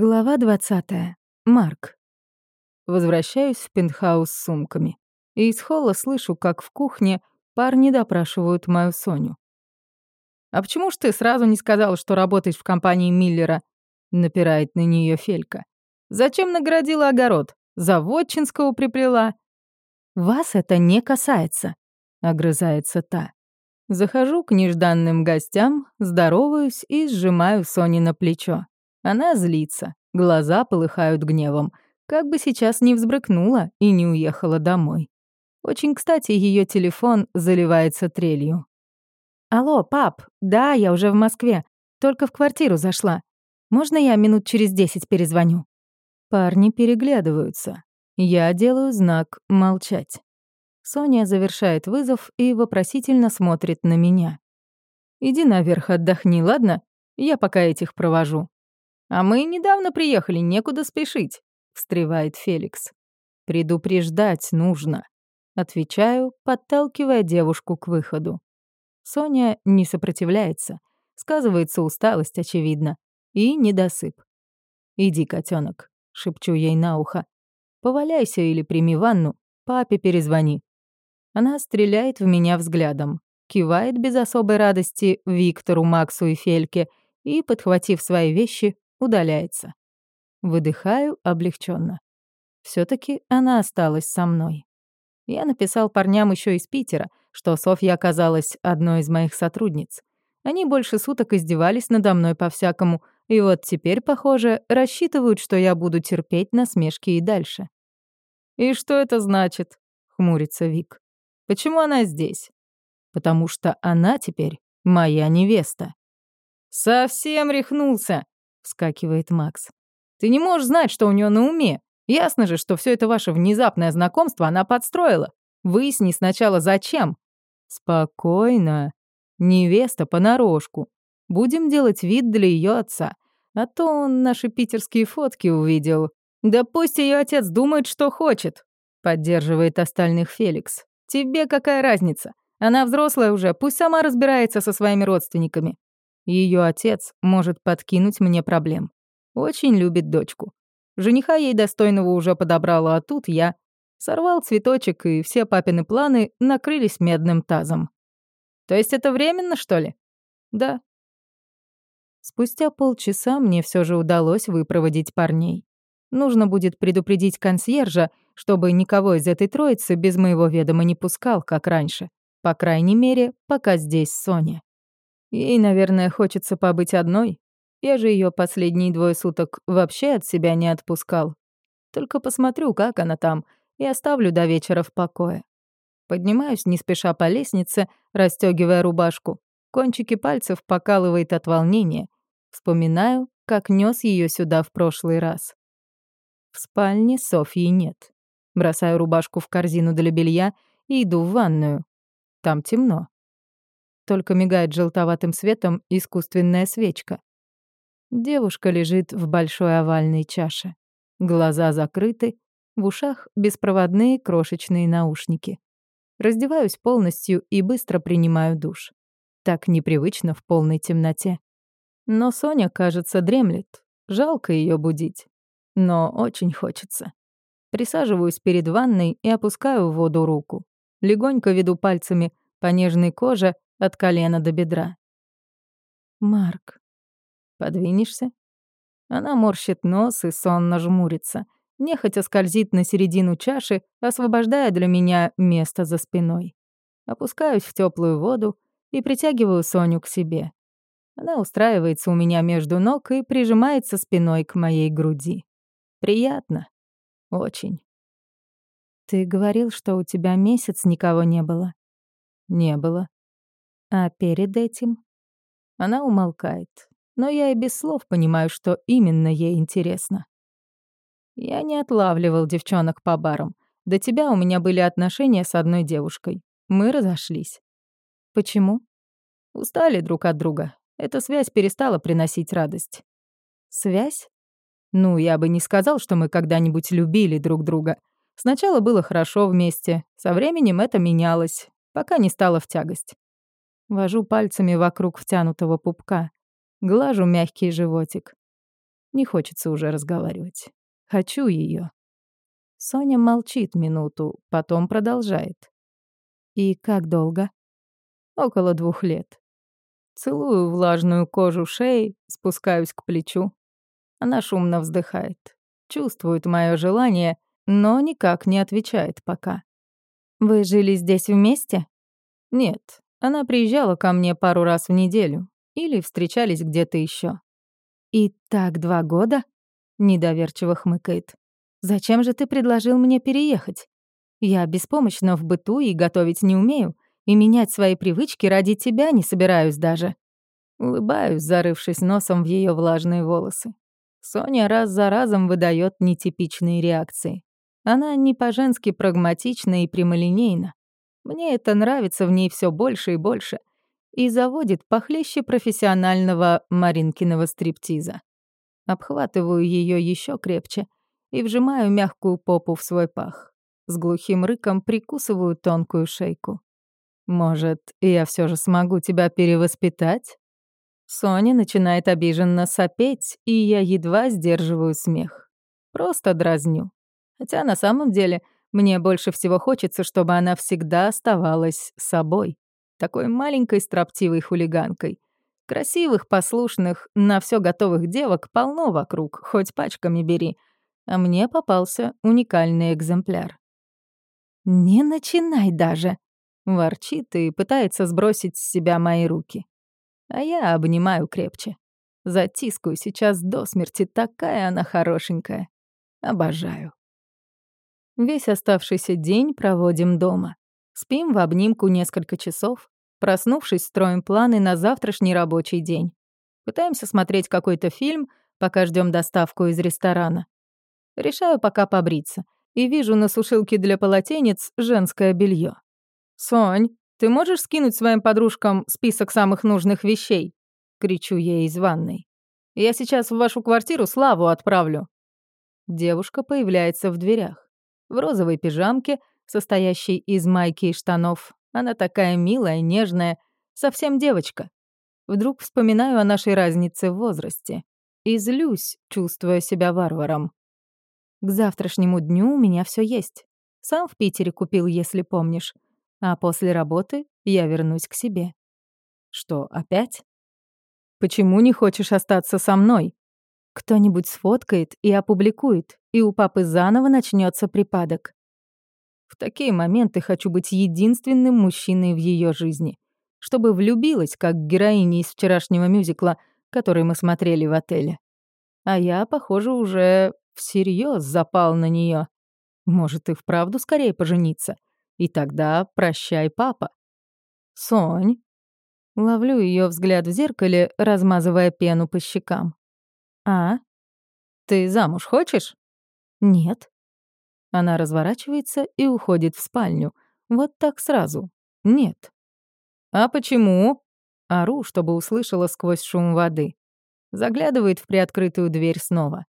Глава 20. Марк. Возвращаюсь в пентхаус с сумками. И из холла слышу, как в кухне парни допрашивают мою Соню. «А почему ж ты сразу не сказал, что работаешь в компании Миллера?» — напирает на нее Фелька. «Зачем наградила огород? Заводчинского приплела?» «Вас это не касается», — огрызается та. Захожу к нежданным гостям, здороваюсь и сжимаю Сони на плечо. Она злится, глаза полыхают гневом, как бы сейчас не взбрыкнула и не уехала домой. Очень кстати, ее телефон заливается трелью. «Алло, пап, да, я уже в Москве, только в квартиру зашла. Можно я минут через десять перезвоню?» Парни переглядываются. Я делаю знак «молчать». Соня завершает вызов и вопросительно смотрит на меня. «Иди наверх отдохни, ладно? Я пока этих провожу». «А мы недавно приехали, некуда спешить», — встревает Феликс. «Предупреждать нужно», — отвечаю, подталкивая девушку к выходу. Соня не сопротивляется, сказывается усталость, очевидно, и недосып. «Иди, котенок, шепчу ей на ухо. «Поваляйся или прими ванну, папе перезвони». Она стреляет в меня взглядом, кивает без особой радости Виктору, Максу и Фельке и, подхватив свои вещи, удаляется. Выдыхаю облегченно. все таки она осталась со мной. Я написал парням еще из Питера, что Софья оказалась одной из моих сотрудниц. Они больше суток издевались надо мной по-всякому, и вот теперь, похоже, рассчитывают, что я буду терпеть насмешки и дальше. «И что это значит?» — хмурится Вик. «Почему она здесь?» «Потому что она теперь моя невеста». «Совсем рехнулся!» Вскакивает Макс. «Ты не можешь знать, что у нее на уме. Ясно же, что все это ваше внезапное знакомство она подстроила. Выясни сначала, зачем». «Спокойно. Невеста понарошку. Будем делать вид для ее отца. А то он наши питерские фотки увидел. Да пусть ее отец думает, что хочет», — поддерживает остальных Феликс. «Тебе какая разница? Она взрослая уже, пусть сама разбирается со своими родственниками. Ее отец может подкинуть мне проблем. Очень любит дочку. Жениха ей достойного уже подобрала, а тут я. Сорвал цветочек, и все папины планы накрылись медным тазом. То есть это временно, что ли? Да. Спустя полчаса мне все же удалось выпроводить парней. Нужно будет предупредить консьержа, чтобы никого из этой троицы без моего ведома не пускал, как раньше. По крайней мере, пока здесь Соня. Ей, наверное, хочется побыть одной. Я же ее последние двое суток вообще от себя не отпускал. Только посмотрю, как она там, и оставлю до вечера в покое. Поднимаюсь не спеша по лестнице, расстегивая рубашку. Кончики пальцев покалывает от волнения. Вспоминаю, как нес ее сюда в прошлый раз. В спальне Софьи нет. Бросаю рубашку в корзину для белья и иду в ванную. Там темно только мигает желтоватым светом искусственная свечка. Девушка лежит в большой овальной чаше. Глаза закрыты, в ушах беспроводные крошечные наушники. Раздеваюсь полностью и быстро принимаю душ. Так непривычно в полной темноте. Но Соня, кажется, дремлет. Жалко ее будить. Но очень хочется. Присаживаюсь перед ванной и опускаю в воду руку. Легонько веду пальцами по нежной коже от колена до бедра. «Марк, подвинешься?» Она морщит нос и сонно жмурится, нехотя скользит на середину чаши, освобождая для меня место за спиной. Опускаюсь в теплую воду и притягиваю Соню к себе. Она устраивается у меня между ног и прижимается спиной к моей груди. Приятно. Очень. «Ты говорил, что у тебя месяц никого не было?» «Не было», а перед этим она умолкает, но я и без слов понимаю, что именно ей интересно. Я не отлавливал девчонок по барам. До тебя у меня были отношения с одной девушкой. Мы разошлись. Почему? Устали друг от друга. Эта связь перестала приносить радость. Связь? Ну, я бы не сказал, что мы когда-нибудь любили друг друга. Сначала было хорошо вместе, со временем это менялось, пока не стало в тягость. Вожу пальцами вокруг втянутого пупка. Глажу мягкий животик. Не хочется уже разговаривать. Хочу ее. Соня молчит минуту, потом продолжает. «И как долго?» «Около двух лет. Целую влажную кожу шеи, спускаюсь к плечу. Она шумно вздыхает. Чувствует мое желание, но никак не отвечает пока. «Вы жили здесь вместе?» «Нет, она приезжала ко мне пару раз в неделю. Или встречались где-то еще. «И так два года?» — недоверчиво хмыкает. Зачем же ты предложил мне переехать? Я беспомощна в быту и готовить не умею, и менять свои привычки ради тебя не собираюсь даже. Улыбаюсь, зарывшись носом в ее влажные волосы. Соня раз за разом выдает нетипичные реакции. Она не по-женски прагматична и прямолинейна. Мне это нравится в ней все больше и больше. И заводит похлеще профессионального Маринкиного стриптиза. Обхватываю ее еще крепче — и вжимаю мягкую попу в свой пах. С глухим рыком прикусываю тонкую шейку. «Может, я все же смогу тебя перевоспитать?» Соня начинает обиженно сопеть, и я едва сдерживаю смех. Просто дразню. Хотя на самом деле мне больше всего хочется, чтобы она всегда оставалась собой. Такой маленькой строптивой хулиганкой. Красивых, послушных, на все готовых девок полно вокруг, хоть пачками бери — а мне попался уникальный экземпляр. «Не начинай даже!» — ворчит и пытается сбросить с себя мои руки. А я обнимаю крепче. Затискаю сейчас до смерти, такая она хорошенькая. Обожаю. Весь оставшийся день проводим дома. Спим в обнимку несколько часов. Проснувшись, строим планы на завтрашний рабочий день. Пытаемся смотреть какой-то фильм, пока ждем доставку из ресторана. Решаю пока побриться. И вижу на сушилке для полотенец женское белье. «Сонь, ты можешь скинуть своим подружкам список самых нужных вещей?» Кричу ей из ванной. «Я сейчас в вашу квартиру Славу отправлю». Девушка появляется в дверях. В розовой пижамке, состоящей из майки и штанов. Она такая милая, нежная, совсем девочка. Вдруг вспоминаю о нашей разнице в возрасте. И злюсь, чувствуя себя варваром. К завтрашнему дню у меня все есть. Сам в Питере купил, если помнишь. А после работы я вернусь к себе. Что, опять? Почему не хочешь остаться со мной? Кто-нибудь сфоткает и опубликует, и у папы заново начнется припадок. В такие моменты хочу быть единственным мужчиной в ее жизни, чтобы влюбилась, как героиня из вчерашнего мюзикла, который мы смотрели в отеле. А я, похоже, уже всерьез запал на нее. Может, и вправду скорее пожениться. И тогда прощай, папа. Сонь. Ловлю ее взгляд в зеркале, размазывая пену по щекам. А? Ты замуж хочешь? Нет. Она разворачивается и уходит в спальню. Вот так сразу. Нет. А почему? Ору, чтобы услышала сквозь шум воды. Заглядывает в приоткрытую дверь снова.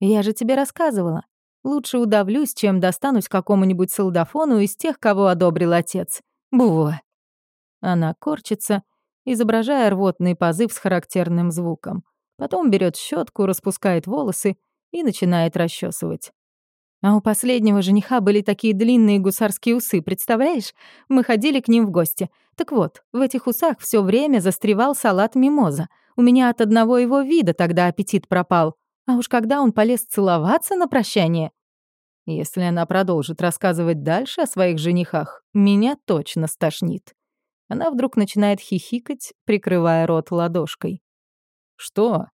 Я же тебе рассказывала. Лучше удавлюсь, чем достанусь какому-нибудь солдафону из тех, кого одобрил отец. Бува. Она корчится, изображая рвотный позыв с характерным звуком. Потом берет щетку, распускает волосы и начинает расчесывать. А у последнего жениха были такие длинные гусарские усы, представляешь? Мы ходили к ним в гости. Так вот, в этих усах все время застревал салат мимоза. У меня от одного его вида тогда аппетит пропал. А уж когда он полез целоваться на прощание... Если она продолжит рассказывать дальше о своих женихах, меня точно стошнит. Она вдруг начинает хихикать, прикрывая рот ладошкой. «Что?»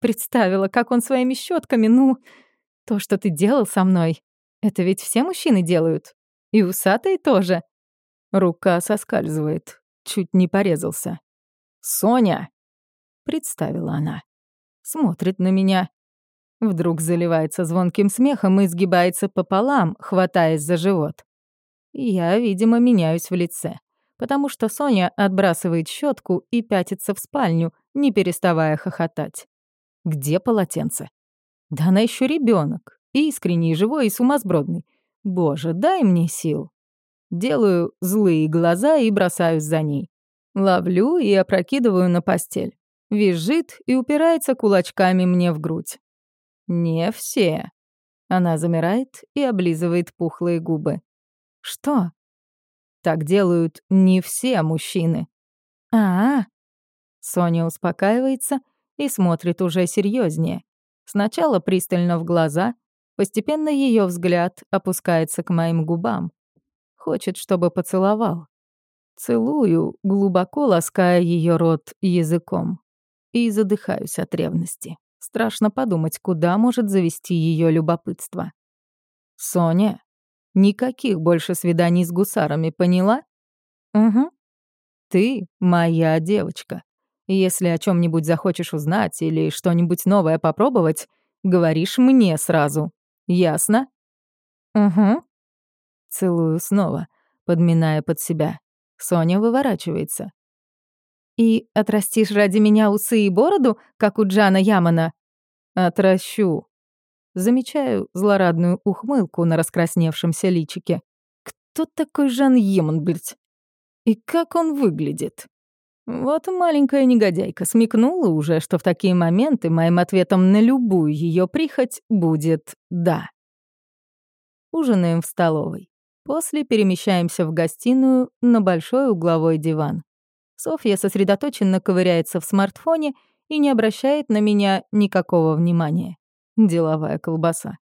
Представила, как он своими щетками, ну... То, что ты делал со мной, это ведь все мужчины делают. И усатые тоже. Рука соскальзывает. Чуть не порезался. «Соня!» — представила она смотрит на меня. Вдруг заливается звонким смехом и сгибается пополам, хватаясь за живот. Я, видимо, меняюсь в лице, потому что Соня отбрасывает щетку и пятится в спальню, не переставая хохотать. Где полотенце? Да она еще ребенок, искренний, живой и сумасбродный. Боже, дай мне сил. Делаю злые глаза и бросаюсь за ней. Ловлю и опрокидываю на постель. визжит и упирается кулачками мне в грудь. «Не все». Она замирает и облизывает пухлые губы. «Что?» «Так делают не все мужчины». «А-а». Соня успокаивается и смотрит уже серьезнее. Сначала пристально в глаза, постепенно ее взгляд опускается к моим губам. Хочет, чтобы поцеловал. Целую, глубоко лаская ее рот языком. И задыхаюсь от ревности. Страшно подумать, куда может завести ее любопытство. «Соня, никаких больше свиданий с гусарами, поняла?» «Угу. Ты моя девочка. Если о чем нибудь захочешь узнать или что-нибудь новое попробовать, говоришь мне сразу. Ясно?» «Угу». Целую снова, подминая под себя. Соня выворачивается. «И отрастишь ради меня усы и бороду, как у Джана Ямана?» «Отращу». Замечаю злорадную ухмылку на раскрасневшемся личике. «Кто такой Жан Яман, блядь? И как он выглядит?» Вот маленькая негодяйка смекнула уже, что в такие моменты моим ответом на любую ее прихоть будет «да». Ужинаем в столовой. После перемещаемся в гостиную на большой угловой диван. Софья сосредоточенно ковыряется в смартфоне и не обращает на меня никакого внимания. Деловая колбаса.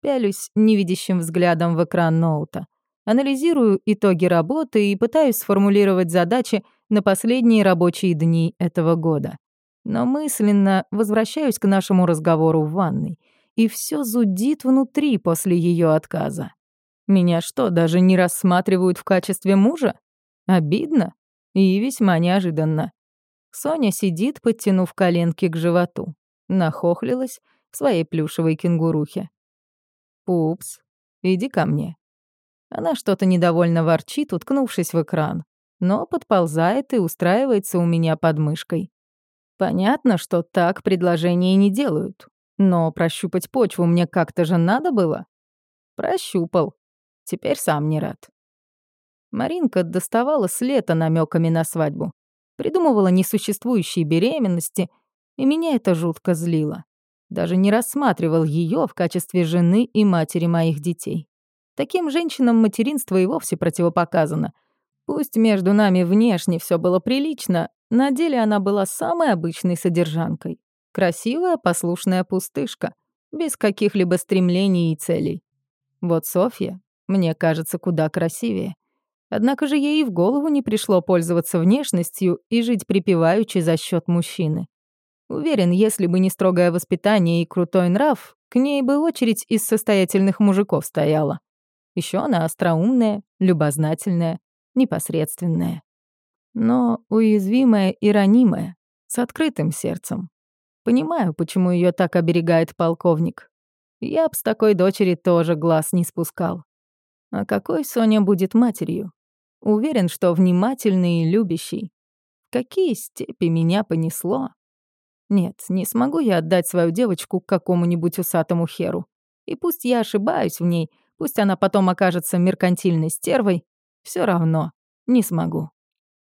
Пялюсь невидящим взглядом в экран ноута. Анализирую итоги работы и пытаюсь сформулировать задачи на последние рабочие дни этого года. Но мысленно возвращаюсь к нашему разговору в ванной, и все зудит внутри после ее отказа. Меня что, даже не рассматривают в качестве мужа? Обидно и весьма неожиданно. Соня сидит, подтянув коленки к животу. Нахохлилась в своей плюшевой кенгурухе. «Пупс, иди ко мне». Она что-то недовольно ворчит, уткнувшись в экран, но подползает и устраивается у меня под мышкой. Понятно, что так предложения не делают, но прощупать почву мне как-то же надо было. Прощупал. Теперь сам не рад. Маринка доставала с лета намеками на свадьбу. Придумывала несуществующие беременности, и меня это жутко злило. Даже не рассматривал ее в качестве жены и матери моих детей. Таким женщинам материнство и вовсе противопоказано. Пусть между нами внешне все было прилично, на деле она была самой обычной содержанкой. Красивая, послушная пустышка, без каких-либо стремлений и целей. Вот Софья мне кажется, куда красивее. Однако же ей и в голову не пришло пользоваться внешностью и жить припеваючи за счет мужчины. Уверен, если бы не строгое воспитание и крутой нрав, к ней бы очередь из состоятельных мужиков стояла. Еще она остроумная, любознательная, непосредственная. Но уязвимая и ранимая, с открытым сердцем. Понимаю, почему ее так оберегает полковник. Я б с такой дочери тоже глаз не спускал. А какой Соня будет матерью? Уверен, что внимательный и любящий. В какие степи меня понесло? Нет, не смогу я отдать свою девочку какому-нибудь усатому херу. И пусть я ошибаюсь в ней, пусть она потом окажется меркантильной стервой, все равно не смогу.